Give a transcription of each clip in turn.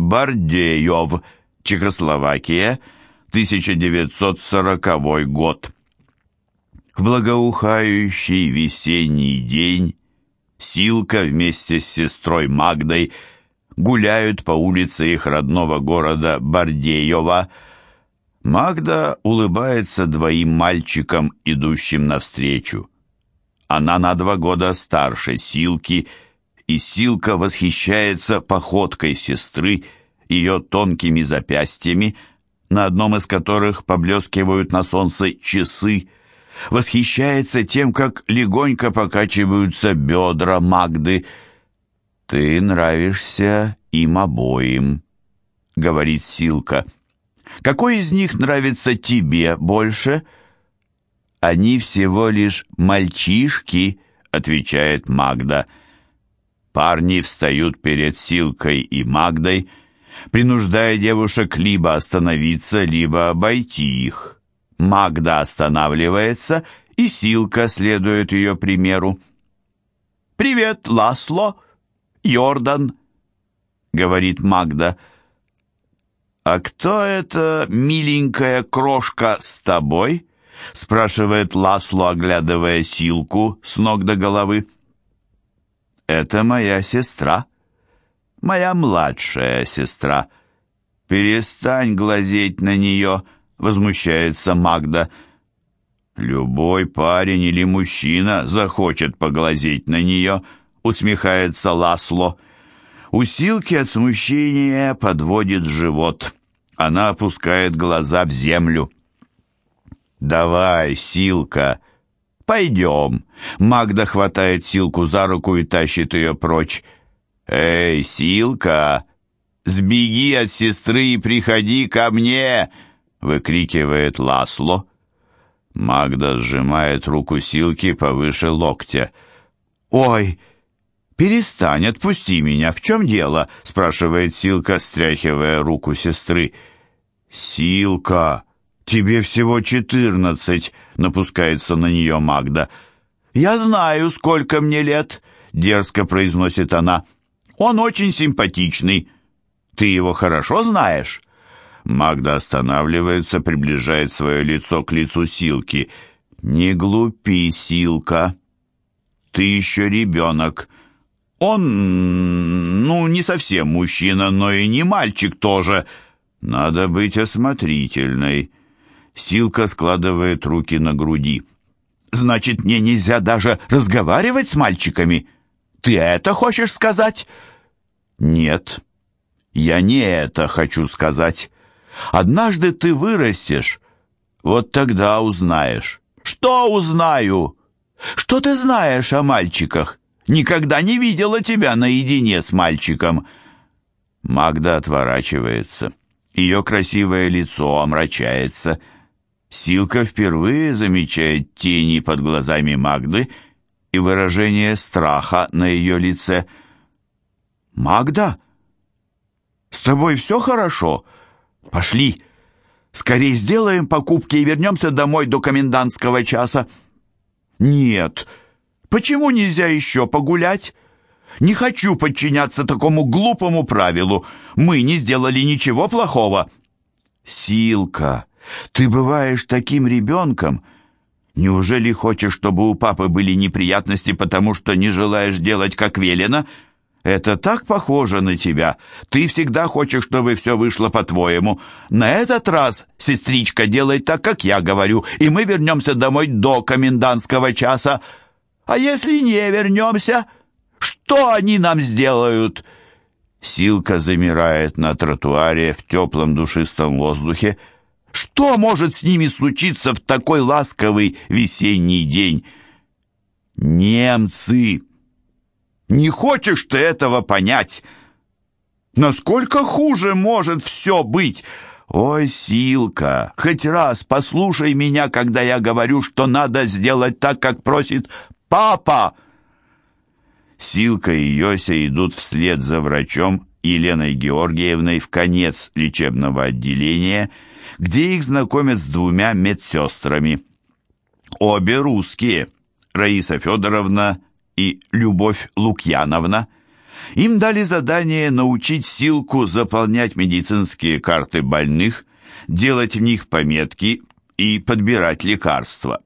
Бардеев, Чехословакия, 1940 год. В благоухающий весенний день Силка вместе с сестрой Магдой гуляют по улице их родного города Бардеева. Магда улыбается двоим мальчикам, идущим навстречу. Она на два года старше Силки, и Силка восхищается походкой сестры, ее тонкими запястьями, на одном из которых поблескивают на солнце часы, восхищается тем, как легонько покачиваются бедра Магды. «Ты нравишься им обоим», — говорит Силка. «Какой из них нравится тебе больше?» «Они всего лишь мальчишки», — отвечает Магда. Парни встают перед Силкой и Магдой, принуждая девушек либо остановиться, либо обойти их. Магда останавливается, и Силка следует ее примеру. «Привет, Ласло! Йордан!» — говорит Магда. «А кто эта миленькая крошка с тобой?» — спрашивает Ласло, оглядывая Силку с ног до головы. «Это моя сестра, моя младшая сестра. Перестань глазеть на нее», — возмущается Магда. «Любой парень или мужчина захочет поглазеть на нее», усмехается Ласло. У Силки от смущения подводит живот. Она опускает глаза в землю. «Давай, Силка, пойдем». Магда хватает Силку за руку и тащит ее прочь. «Эй, Силка, сбеги от сестры и приходи ко мне!» выкрикивает Ласло. Магда сжимает руку Силки повыше локтя. «Ой, перестань, отпусти меня, в чем дело?» спрашивает Силка, стряхивая руку сестры. «Силка, тебе всего четырнадцать», напускается на нее Магда. «Я знаю, сколько мне лет», дерзко произносит она. «Он очень симпатичный. Ты его хорошо знаешь?» Магда останавливается, приближает свое лицо к лицу Силки. «Не глупи, Силка. Ты еще ребенок. Он, ну, не совсем мужчина, но и не мальчик тоже. Надо быть осмотрительной». Силка складывает руки на груди. «Значит, мне нельзя даже разговаривать с мальчиками? Ты это хочешь сказать?» «Нет, я не это хочу сказать». Однажды ты вырастешь, вот тогда узнаешь. Что узнаю? Что ты знаешь о мальчиках? Никогда не видела тебя наедине с мальчиком. Магда отворачивается. Ее красивое лицо омрачается. Силка впервые замечает тени под глазами Магды и выражение страха на ее лице. «Магда, с тобой все хорошо?» «Пошли! Скорей сделаем покупки и вернемся домой до комендантского часа!» «Нет! Почему нельзя еще погулять?» «Не хочу подчиняться такому глупому правилу. Мы не сделали ничего плохого». «Силка, ты бываешь таким ребенком. Неужели хочешь, чтобы у папы были неприятности, потому что не желаешь делать, как велено?» Это так похоже на тебя. Ты всегда хочешь, чтобы все вышло по-твоему. На этот раз, сестричка, делай так, как я говорю, и мы вернемся домой до комендантского часа. А если не вернемся, что они нам сделают?» Силка замирает на тротуаре в теплом душистом воздухе. «Что может с ними случиться в такой ласковый весенний день?» «Немцы!» Не хочешь ты этого понять? Насколько хуже может все быть? Ой, Силка, хоть раз послушай меня, когда я говорю, что надо сделать так, как просит папа. Силка и Йося идут вслед за врачом Еленой Георгиевной в конец лечебного отделения, где их знакомят с двумя медсестрами. Обе русские. Раиса Федоровна и Любовь Лукьяновна. Им дали задание научить Силку заполнять медицинские карты больных, делать в них пометки и подбирать лекарства.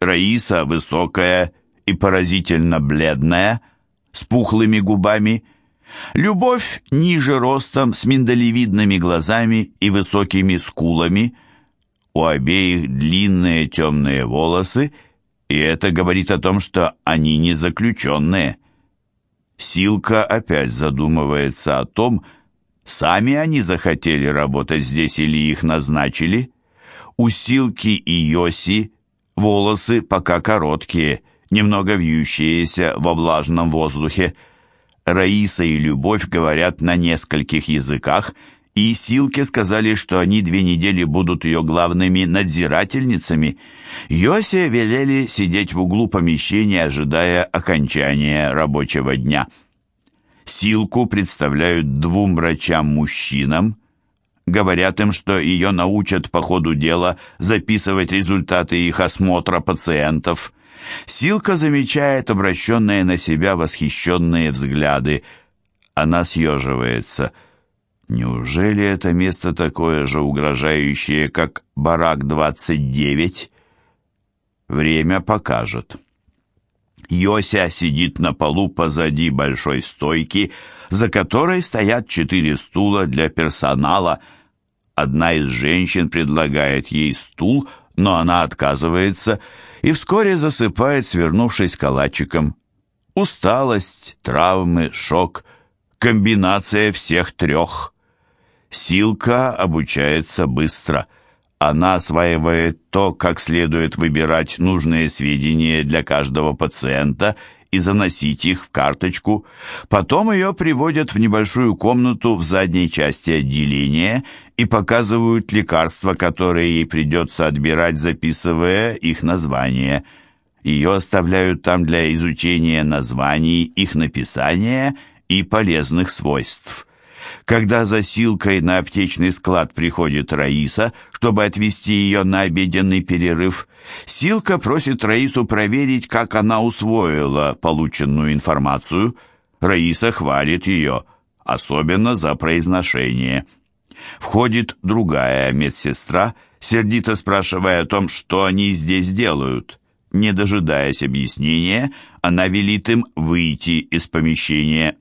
Раиса высокая и поразительно бледная, с пухлыми губами. Любовь ниже ростом, с миндалевидными глазами и высокими скулами. У обеих длинные темные волосы, и это говорит о том, что они не заключенные. Силка опять задумывается о том, сами они захотели работать здесь или их назначили. У Силки и Йоси волосы пока короткие, немного вьющиеся во влажном воздухе. Раиса и Любовь говорят на нескольких языках, и Силке сказали, что они две недели будут ее главными надзирательницами. Йосе велели сидеть в углу помещения, ожидая окончания рабочего дня. Силку представляют двум врачам-мужчинам, говорят им, что ее научат по ходу дела записывать результаты их осмотра пациентов. Силка замечает обращенные на себя восхищенные взгляды. Она съеживается. Неужели это место такое же угрожающее, как барак-29? Время покажет. Йося сидит на полу позади большой стойки, за которой стоят четыре стула для персонала – Одна из женщин предлагает ей стул, но она отказывается и вскоре засыпает, свернувшись калачиком. Усталость, травмы, шок, комбинация всех трех. Силка обучается быстро. Она осваивает то, как следует выбирать нужные сведения для каждого пациента и заносить их в карточку. Потом ее приводят в небольшую комнату в задней части отделения и показывают лекарства, которые ей придется отбирать, записывая их название. Ее оставляют там для изучения названий, их написания и полезных свойств. Когда за Силкой на аптечный склад приходит Раиса, чтобы отвезти ее на обеденный перерыв, Силка просит Раису проверить, как она усвоила полученную информацию. Раиса хвалит ее, особенно за произношение. Входит другая медсестра, сердито спрашивая о том, что они здесь делают. Не дожидаясь объяснения, она велит им выйти из помещения.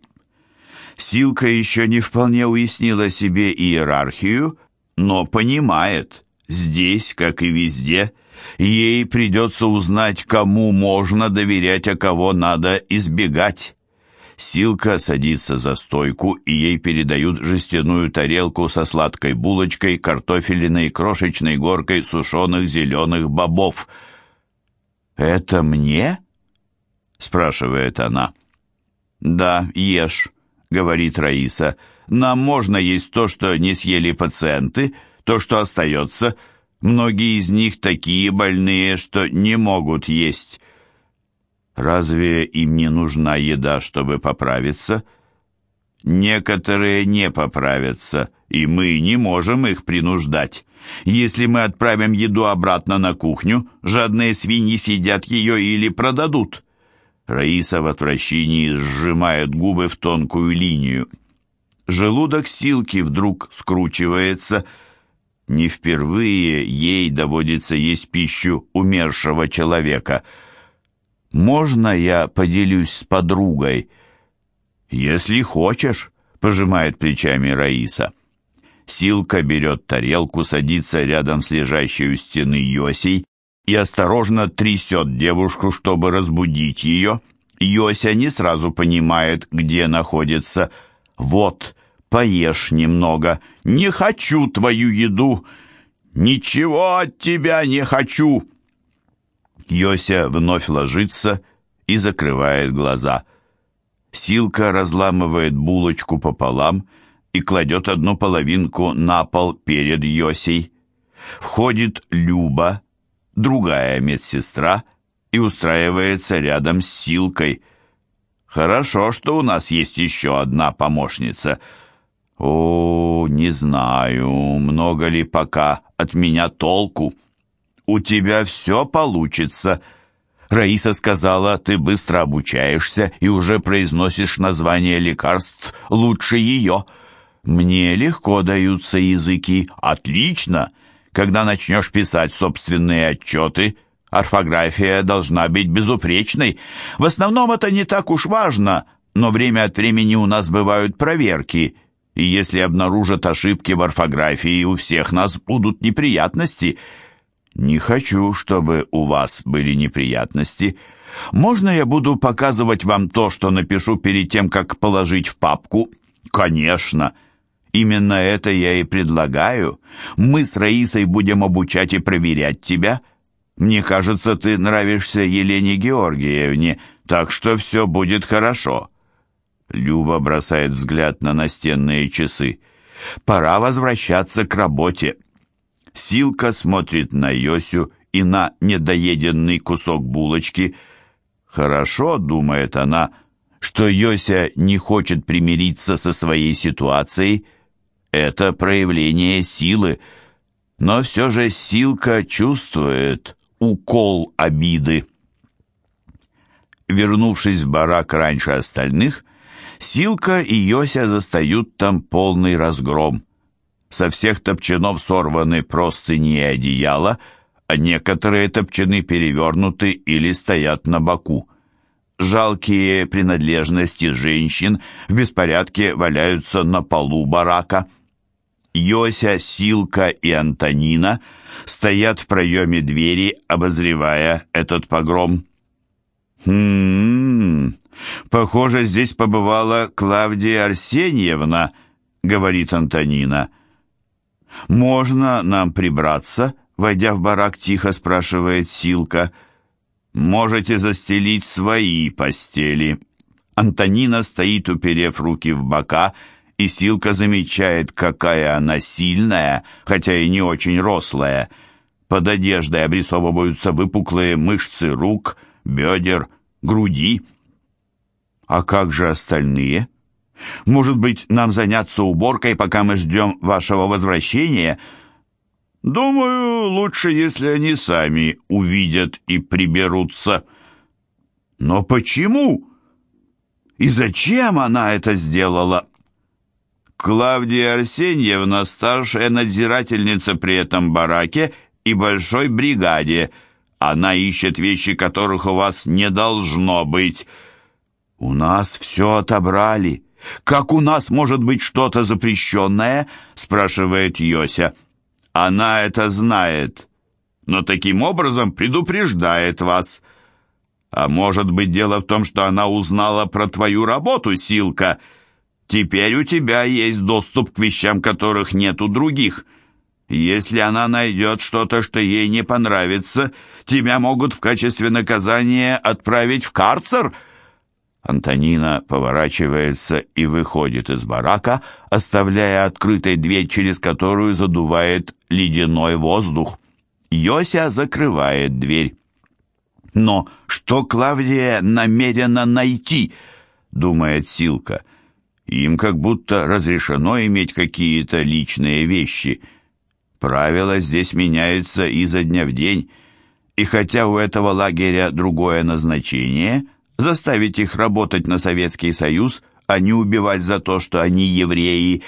Силка еще не вполне уяснила себе иерархию, но понимает, здесь, как и везде, ей придется узнать, кому можно доверять, а кого надо избегать. Силка садится за стойку, и ей передают жестяную тарелку со сладкой булочкой, картофелиной, крошечной горкой сушеных зеленых бобов. «Это мне?» — спрашивает она. «Да, ешь», — говорит Раиса. «Нам можно есть то, что не съели пациенты, то, что остается. Многие из них такие больные, что не могут есть». Разве им не нужна еда, чтобы поправиться? Некоторые не поправятся, и мы не можем их принуждать. Если мы отправим еду обратно на кухню, жадные свиньи съедят ее или продадут. Раиса в отвращении сжимает губы в тонкую линию. Желудок Силки вдруг скручивается. Не впервые ей доводится есть пищу умершего человека — «Можно я поделюсь с подругой?» «Если хочешь», — пожимает плечами Раиса. Силка берет тарелку, садится рядом с лежащей у стены Йосей и осторожно трясет девушку, чтобы разбудить ее. Йося не сразу понимает, где находится. «Вот, поешь немного. Не хочу твою еду. Ничего от тебя не хочу!» Йося вновь ложится и закрывает глаза. Силка разламывает булочку пополам и кладет одну половинку на пол перед Йосей. Входит Люба, другая медсестра, и устраивается рядом с Силкой. Хорошо, что у нас есть еще одна помощница. О, не знаю, много ли пока от меня толку у тебя все получится». Раиса сказала, ты быстро обучаешься и уже произносишь название лекарств лучше ее. Мне легко даются языки. Отлично! Когда начнешь писать собственные отчеты, орфография должна быть безупречной. В основном это не так уж важно, но время от времени у нас бывают проверки, и если обнаружат ошибки в орфографии, у всех нас будут неприятности – «Не хочу, чтобы у вас были неприятности. Можно я буду показывать вам то, что напишу перед тем, как положить в папку?» «Конечно!» Именно это я и предлагаю. Мы с Раисой будем обучать и проверять тебя. Мне кажется, ты нравишься Елене Георгиевне, так что все будет хорошо». Люба бросает взгляд на настенные часы. «Пора возвращаться к работе. Силка смотрит на Йосю и на недоеденный кусок булочки. «Хорошо», — думает она, — «что Йося не хочет примириться со своей ситуацией. Это проявление силы. Но все же Силка чувствует укол обиды». Вернувшись в барак раньше остальных, Силка и Йося застают там полный разгром. Со всех топчанов сорваны простыни и одеяла, а некоторые топчаны перевернуты или стоят на боку. Жалкие принадлежности женщин в беспорядке валяются на полу барака. Йося, Силка и Антонина стоят в проеме двери, обозревая этот погром. «Хм, похоже, здесь побывала Клавдия Арсеньевна», — говорит Антонина. «Можно нам прибраться?» Войдя в барак, тихо спрашивает Силка. «Можете застелить свои постели». Антонина стоит, уперев руки в бока, и Силка замечает, какая она сильная, хотя и не очень рослая. Под одеждой обрисовываются выпуклые мышцы рук, бедер, груди. А как же остальные? Может быть, нам заняться уборкой, пока мы ждем вашего возвращения? Думаю, лучше, если они сами увидят и приберутся. Но почему? И зачем она это сделала? Клавдия Арсеньевна, старшая надзирательница при этом бараке и большой бригаде. Она ищет вещи, которых у вас не должно быть. У нас все отобрали. «Как у нас может быть что-то запрещенное?» — спрашивает Йося. «Она это знает, но таким образом предупреждает вас». «А может быть, дело в том, что она узнала про твою работу, Силка? Теперь у тебя есть доступ к вещам, которых нет у других. Если она найдет что-то, что ей не понравится, тебя могут в качестве наказания отправить в карцер». Антонина поворачивается и выходит из барака, оставляя открытой дверь, через которую задувает ледяной воздух. Йося закрывает дверь. «Но что Клавдия намерена найти?» — думает Силка. «Им как будто разрешено иметь какие-то личные вещи. Правила здесь меняются изо дня в день, и хотя у этого лагеря другое назначение — заставить их работать на Советский Союз, а не убивать за то, что они евреи.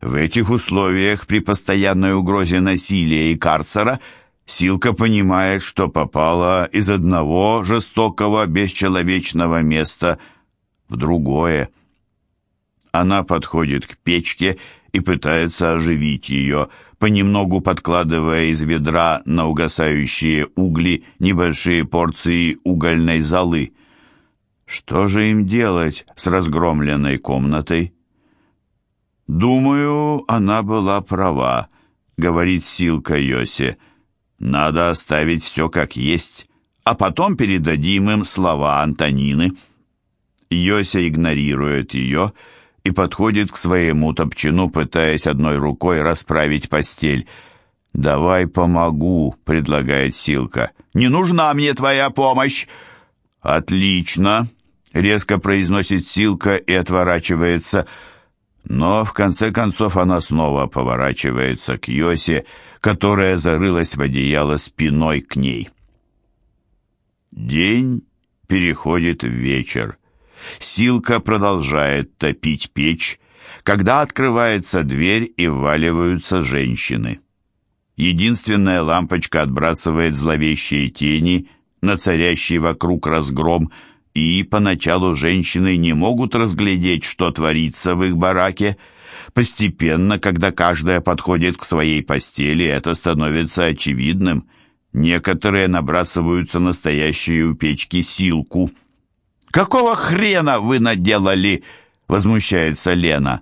В этих условиях, при постоянной угрозе насилия и карцера, Силка понимает, что попала из одного жестокого, бесчеловечного места в другое. Она подходит к печке и пытается оживить ее, понемногу подкладывая из ведра на угасающие угли небольшие порции угольной золы. Что же им делать с разгромленной комнатой? «Думаю, она была права», — говорит Силка Йосе. «Надо оставить все как есть, а потом передадим им слова Антонины». Йося игнорирует ее и подходит к своему топчину, пытаясь одной рукой расправить постель. «Давай помогу», — предлагает Силка. «Не нужна мне твоя помощь!» «Отлично!» резко произносит Силка и отворачивается, но в конце концов она снова поворачивается к Йосе, которая зарылась в одеяло спиной к ней. День переходит в вечер. Силка продолжает топить печь, когда открывается дверь и вваливаются женщины. Единственная лампочка отбрасывает зловещие тени на царящий вокруг разгром, и поначалу женщины не могут разглядеть, что творится в их бараке. Постепенно, когда каждая подходит к своей постели, это становится очевидным. Некоторые набрасываются настоящие у печки силку. «Какого хрена вы наделали?» — возмущается Лена.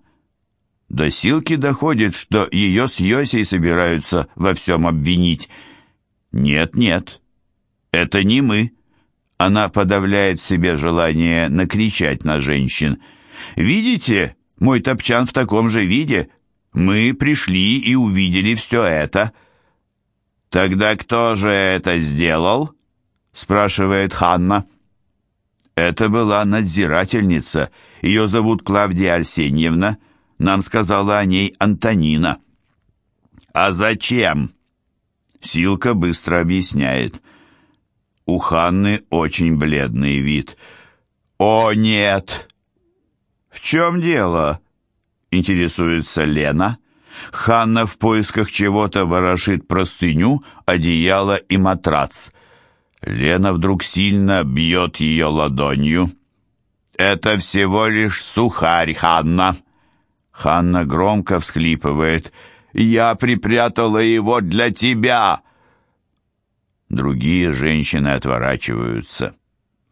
До Силки доходит, что ее с Йосей собираются во всем обвинить. «Нет-нет, это не мы». Она подавляет в себе желание накричать на женщин. «Видите, мой топчан в таком же виде. Мы пришли и увидели все это». «Тогда кто же это сделал?» спрашивает Ханна. Это была надзирательница. Ее зовут Клавдия Арсеньевна. Нам сказала о ней Антонина. «А зачем?» Силка быстро объясняет. У Ханны очень бледный вид. «О, нет!» «В чем дело?» — интересуется Лена. Ханна в поисках чего-то ворошит простыню, одеяло и матрац. Лена вдруг сильно бьет ее ладонью. «Это всего лишь сухарь, Ханна!» Ханна громко всхлипывает. «Я припрятала его для тебя!» Другие женщины отворачиваются.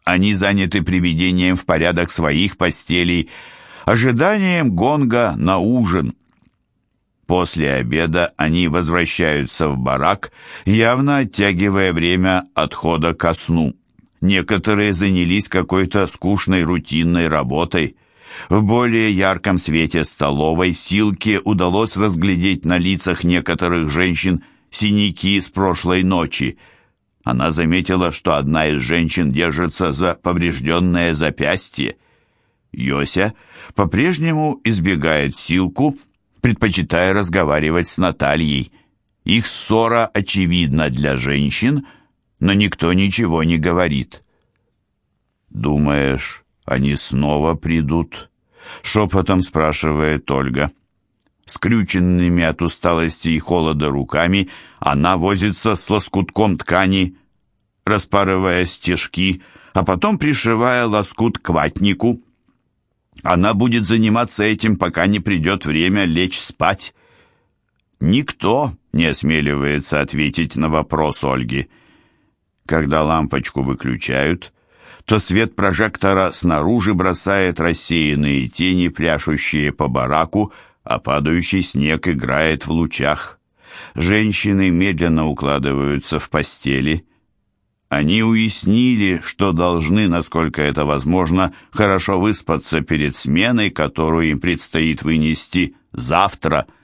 Они заняты приведением в порядок своих постелей, ожиданием гонга на ужин. После обеда они возвращаются в барак, явно оттягивая время отхода ко сну. Некоторые занялись какой-то скучной рутинной работой. В более ярком свете столовой Силке удалось разглядеть на лицах некоторых женщин синяки с прошлой ночи. Она заметила, что одна из женщин держится за поврежденное запястье. Йося по-прежнему избегает Силку, предпочитая разговаривать с Натальей. Их ссора очевидна для женщин, но никто ничего не говорит. «Думаешь, они снова придут?» — шепотом спрашивает Ольга. Скрюченными от усталости и холода руками она возится с лоскутком ткани, распарывая стежки, а потом пришивая лоскут к ватнику. Она будет заниматься этим, пока не придет время лечь спать. Никто не осмеливается ответить на вопрос Ольги. Когда лампочку выключают, то свет прожектора снаружи бросает рассеянные тени, пляшущие по бараку, а падающий снег играет в лучах. Женщины медленно укладываются в постели. Они уяснили, что должны, насколько это возможно, хорошо выспаться перед сменой, которую им предстоит вынести завтра –